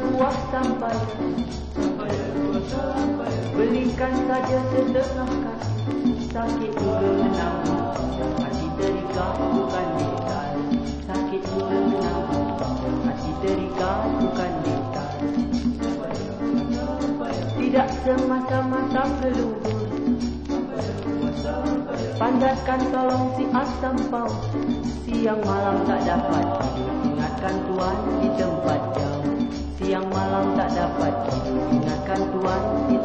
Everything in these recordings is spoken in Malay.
buah sampai. Belikan saja setengah kaki Sakit juga menang Hati terikat bukan dekal Sakit juga menang Hati terikat bukan dekal Tidak semata-mata kelubur Pandaskan tolong si asam pau Siang malam tak dapat Ingatkan Tuhan di tempat jauh. Siang malam tak dapat Ingatkan Tuhan di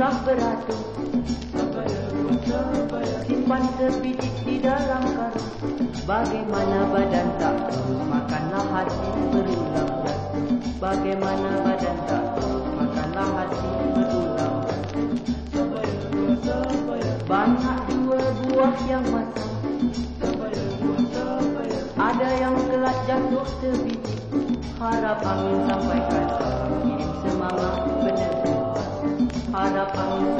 jumlah beratus Simpan sebiji di dalam karung. Bagaimana badan tak terus Makanlah hati berulang Bagaimana badan tak terus Makanlah hati berulang Banyak dua buah yang matang. Ada yang kelak jatuh sebiji Harap angin sampaikan lapang